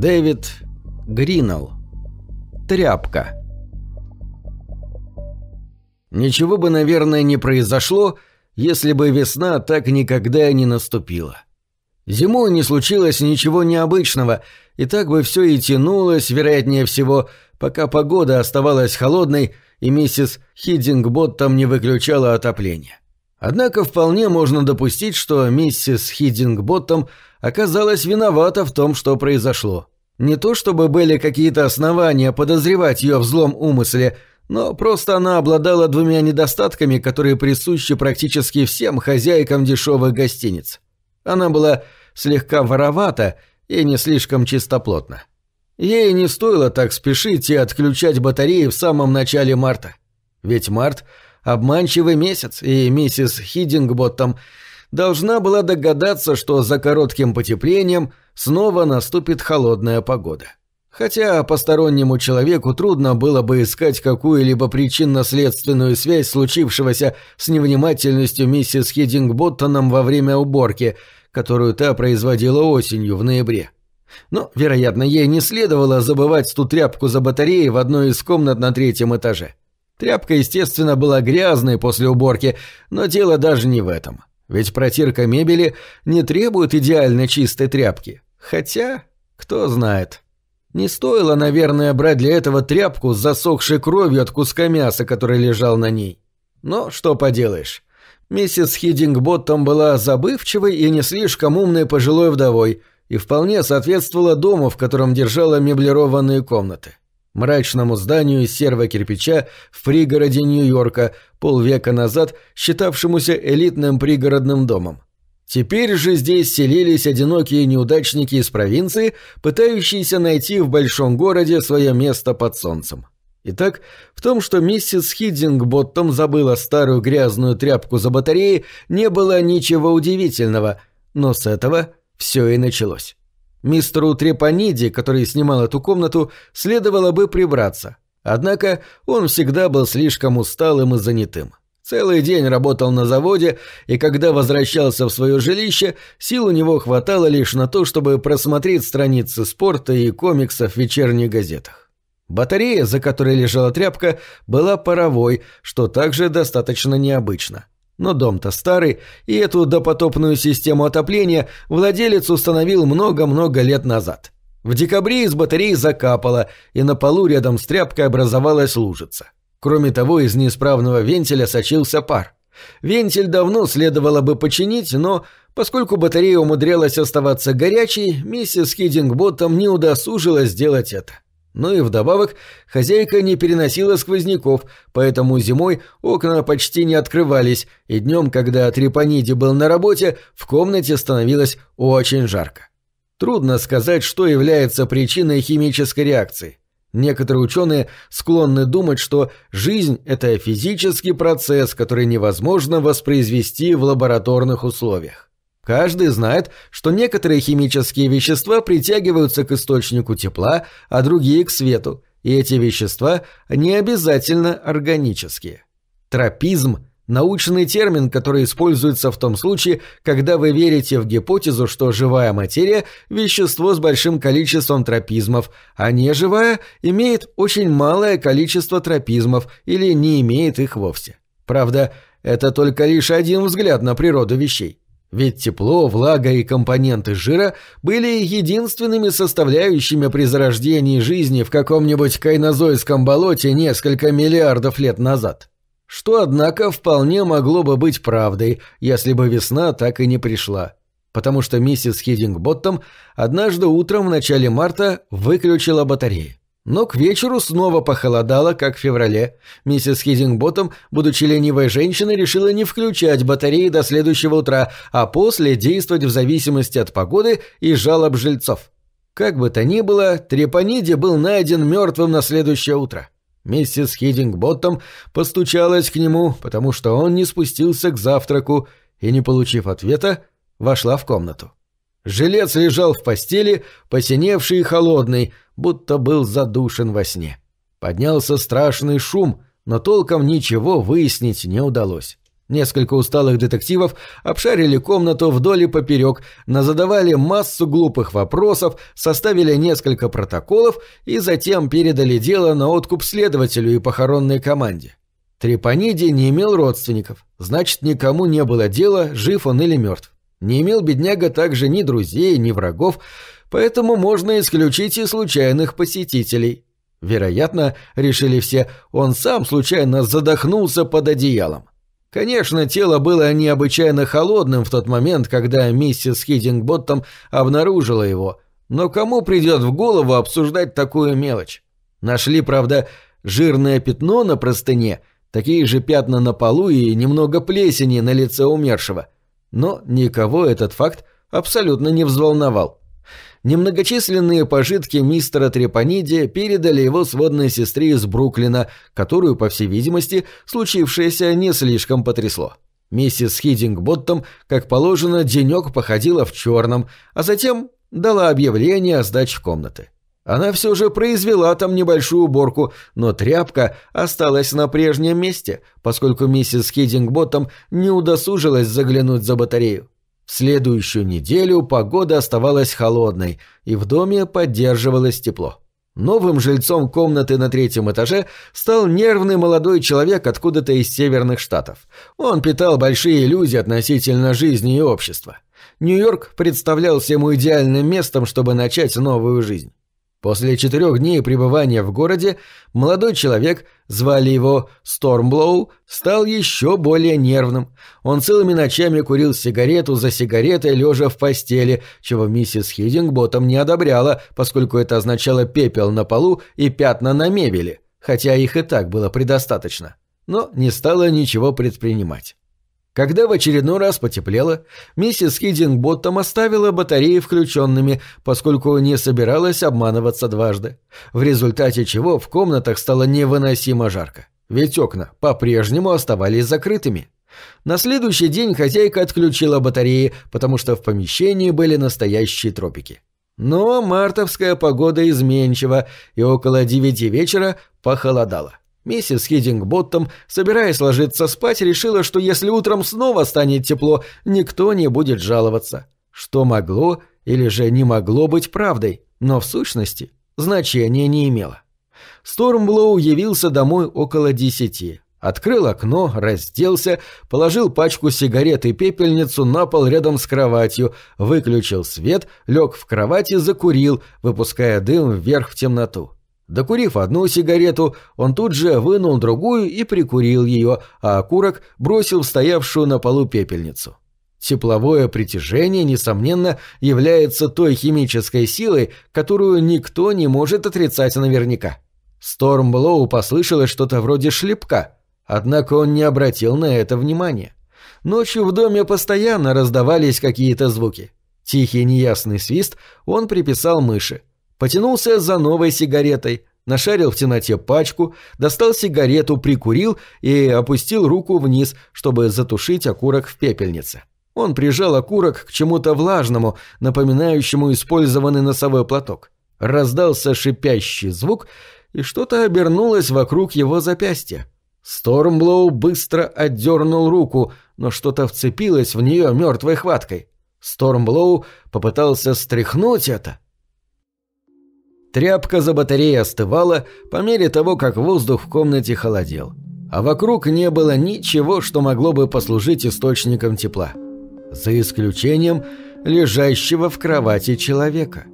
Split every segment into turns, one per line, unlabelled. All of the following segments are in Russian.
Дэвид Гринелл. Тряпка. Ничего бы, наверное, не произошло, если бы весна так никогда не наступила. Зимой не случилось ничего необычного, и так бы все и тянулось, вероятнее всего, пока погода оставалась холодной, и миссис Хиддингботтом не выключала отопление. Однако вполне можно допустить, что миссис Хиддингботтом оказалась виновата в том, что произошло. Не то чтобы были какие-то основания подозревать ее в злом умысле, но просто она обладала двумя недостатками, которые присущи практически всем хозяйкам дешевых гостиниц. Она была слегка воровата и не слишком чистоплотна. Ей не стоило так спешить и отключать батареи в самом начале марта. Ведь март – обманчивый месяц, и миссис Хиддингботтом должна была догадаться, что за коротким потеплением снова наступит холодная погода. Хотя постороннему человеку трудно было бы искать какую-либо причинно-следственную связь случившегося с невнимательностью миссис Хиддингботтоном во время уборки, которую та производила осенью в ноябре. Но, вероятно, ей не следовало забывать ту тряпку за батареей в одной из комнат на третьем этаже. Тряпка, естественно, была грязной после уборки, но дело даже не в этом. Ведь протирка мебели не требует идеально чистой тряпки. Хотя, кто знает. Не стоило, наверное, брать для этого тряпку с засохшей кровью от куска мяса, который лежал на ней. Но что поделаешь. Миссис Хиддингботтом была забывчивой и не слишком умной пожилой вдовой и вполне соответствовала дому, в котором держала меблированные комнаты мрачному зданию из серого кирпича в пригороде Нью-Йорка, полвека назад считавшемуся элитным пригородным домом. Теперь же здесь селились одинокие неудачники из провинции, пытающиеся найти в большом городе свое место под солнцем. Итак, в том, что миссис Хиддингботтом забыла старую грязную тряпку за батареей, не было ничего удивительного, но с этого все и началось. Мистеру Трепаниди, который снимал эту комнату, следовало бы прибраться. Однако он всегда был слишком усталым и занятым. Целый день работал на заводе, и когда возвращался в свое жилище, сил у него хватало лишь на то, чтобы просмотреть страницы спорта и комиксов в вечерних газетах. Батарея, за которой лежала тряпка, была паровой, что также достаточно необычно. Но дом-то старый, и эту допотопную систему отопления владелец установил много-много лет назад. В декабре из батареи закапало, и на полу рядом с тряпкой образовалась лужица. Кроме того, из неисправного вентиля сочился пар. Вентиль давно следовало бы починить, но поскольку батарея умудрялась оставаться горячей, миссис Хиддингботтом не удосужилась сделать это. Но и вдобавок хозяйка не переносила сквозняков, поэтому зимой окна почти не открывались, и днем, когда Трепаниди был на работе, в комнате становилось очень жарко. Трудно сказать, что является причиной химической реакции. Некоторые ученые склонны думать, что жизнь – это физический процесс, который невозможно воспроизвести в лабораторных условиях. Каждый знает, что некоторые химические вещества притягиваются к источнику тепла, а другие к свету, и эти вещества не обязательно органические. Тропизм – научный термин, который используется в том случае, когда вы верите в гипотезу, что живая материя – вещество с большим количеством тропизмов, а неживая имеет очень малое количество тропизмов или не имеет их вовсе. Правда, это только лишь один взгляд на природу вещей. Ведь тепло, влага и компоненты жира были единственными составляющими при зарождении жизни в каком-нибудь кайнозойском болоте несколько миллиардов лет назад. Что, однако, вполне могло бы быть правдой, если бы весна так и не пришла. Потому что миссис Хиддингботтом однажды утром в начале марта выключила батареи. Но к вечеру снова похолодало, как в феврале. Миссис Хизингботтом, будучи ленивой женщиной, решила не включать батареи до следующего утра, а после действовать в зависимости от погоды и жалоб жильцов. Как бы то ни было, Трепаниди был найден мертвым на следующее утро. Миссис Хиддингботтом постучалась к нему, потому что он не спустился к завтраку и, не получив ответа, вошла в комнату. Жилец лежал в постели, посиневший и холодный, будто был задушен во сне. Поднялся страшный шум, но толком ничего выяснить не удалось. Несколько усталых детективов обшарили комнату вдоль и поперек, назадавали массу глупых вопросов, составили несколько протоколов и затем передали дело на откуп следователю и похоронной команде. Трепаниди не имел родственников, значит, никому не было дела, жив он или мертв. Не имел бедняга также ни друзей, ни врагов, поэтому можно исключить и случайных посетителей. Вероятно, решили все, он сам случайно задохнулся под одеялом. Конечно, тело было необычайно холодным в тот момент, когда миссис Хиддингботтом обнаружила его, но кому придет в голову обсуждать такую мелочь? Нашли, правда, жирное пятно на простыне, такие же пятна на полу и немного плесени на лице умершего. Но никого этот факт абсолютно не взволновал немногочисленные пожитки мистера Трепаниди передали его сводной сестре из Бруклина, которую, по всей видимости, случившееся не слишком потрясло. Миссис Хиддингботтом, как положено, денек походила в черном, а затем дала объявление о сдаче комнаты. Она все же произвела там небольшую уборку, но тряпка осталась на прежнем месте, поскольку миссис Хиддингботтом не удосужилась заглянуть за батарею. В следующую неделю погода оставалась холодной, и в доме поддерживалось тепло. Новым жильцом комнаты на третьем этаже стал нервный молодой человек откуда-то из северных штатов. Он питал большие иллюзии относительно жизни и общества. Нью-Йорк представлялся ему идеальным местом, чтобы начать новую жизнь. После четырех дней пребывания в городе молодой человек, звали его Стормблоу, стал еще более нервным. Он целыми ночами курил сигарету за сигаретой, лежа в постели, чего миссис Хиддингботом не одобряла, поскольку это означало пепел на полу и пятна на мебели, хотя их и так было предостаточно. Но не стала ничего предпринимать. Когда в очередной раз потеплело, миссис Хиддингботтом оставила батареи включенными, поскольку не собиралась обманываться дважды, в результате чего в комнатах стало невыносимо жарко, ведь окна по-прежнему оставались закрытыми. На следующий день хозяйка отключила батареи, потому что в помещении были настоящие тропики. Но мартовская погода изменчива, и около девяти вечера похолодало. Миссис Хиддингботтом, собираясь ложиться спать, решила, что если утром снова станет тепло, никто не будет жаловаться. Что могло или же не могло быть правдой, но в сущности значения не имело. Стормблоу явился домой около десяти. Открыл окно, разделся, положил пачку сигарет и пепельницу на пол рядом с кроватью, выключил свет, лег в кровати закурил, выпуская дым вверх в темноту. Докурив одну сигарету, он тут же вынул другую и прикурил ее, а окурок бросил в стоявшую на полу пепельницу. Тепловое притяжение, несомненно, является той химической силой, которую никто не может отрицать наверняка. Стормблоу послышалось что-то вроде шлепка, однако он не обратил на это внимания. Ночью в доме постоянно раздавались какие-то звуки. Тихий неясный свист он приписал мыши – Потянулся за новой сигаретой, нашарил в темноте пачку, достал сигарету, прикурил и опустил руку вниз, чтобы затушить окурок в пепельнице. Он прижал окурок к чему-то влажному, напоминающему использованный носовой платок. Раздался шипящий звук, и что-то обернулось вокруг его запястья. Стормблоу быстро отдернул руку, но что-то вцепилось в нее мертвой хваткой. Стормблоу попытался стряхнуть это — Тряпка за батареей остывала по мере того, как воздух в комнате холодел. А вокруг не было ничего, что могло бы послужить источником тепла. За исключением лежащего в кровати человека.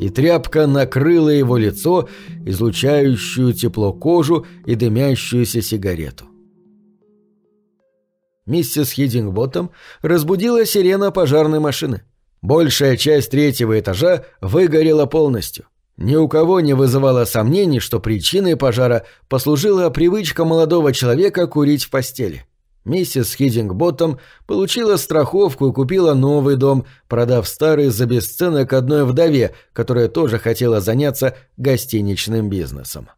И тряпка накрыла его лицо, излучающую тепло кожу и дымящуюся сигарету. Миссис Хиддингботтом разбудила сирена пожарной машины. Большая часть третьего этажа выгорела полностью. Ни у кого не вызывало сомнений, что причиной пожара послужила привычка молодого человека курить в постели. Миссис Хиддингботтом получила страховку и купила новый дом, продав старый за бесценок одной вдове, которая тоже хотела заняться гостиничным бизнесом.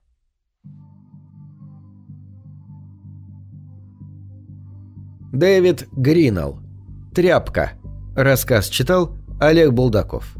Дэвид Гринелл. «Тряпка». Рассказ читал Олег Булдаков.